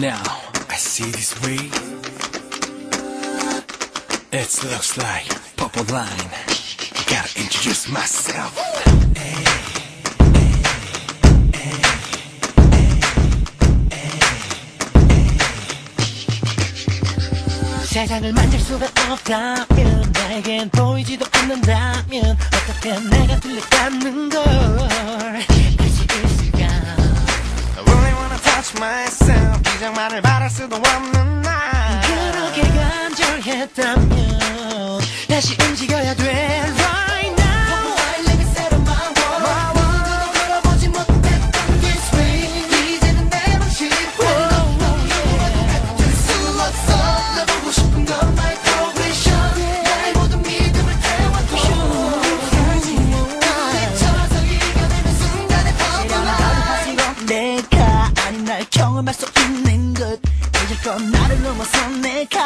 Now I see this way. It looks like purple line. Gotta introduce myself. 세상을 만질 수가 없다면 나에겐 보이지도 않는다면 어떻게 내가 들렸다는 걸 정만을 바랄 수도 없는 나 그렇게 간절했다면 다시 움직여야 돼. Right now. 누구도 걸어보지 못했던 this way 이제는 내 방식. 될수 없어. 나 보고 싶은 건 my progression. 나의 모든 믿음을 태워줘. 부딪혀서 이겨내는 순간의 파워 내가 아닌 날 경험할 수 있는 것. 이제껏 나를 넘어선 내가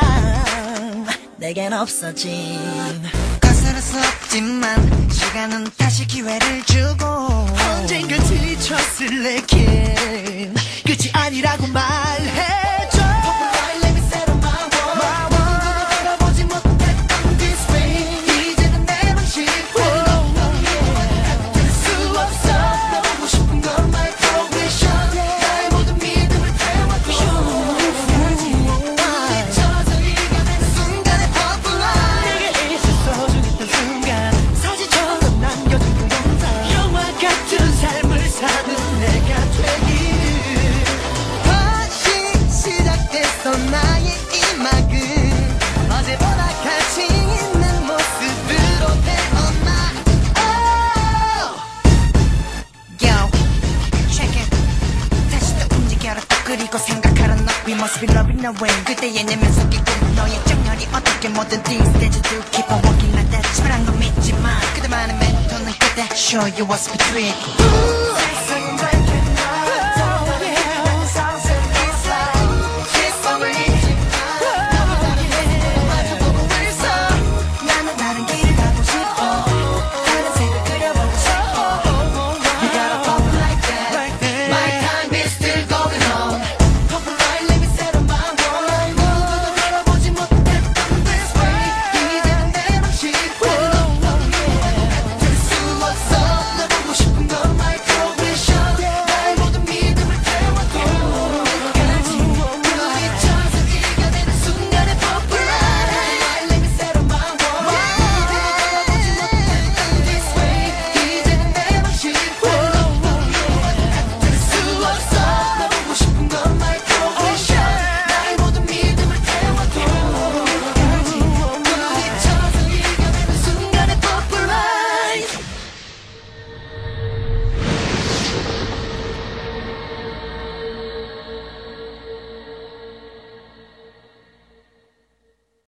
내겐 없어진 수 없지만 시간은 다시 기회를 주고 언젠가 지쳤을 내겐 생각하라 너 We must be loving the way 그때의 내 면 속이 꿈 너의 정열이 어떻게 뭐든지 스테이지 to keep on walking like that 치밀한 건 믿지 마 그대만의 멘토는 그대 Show you what's between Ooh,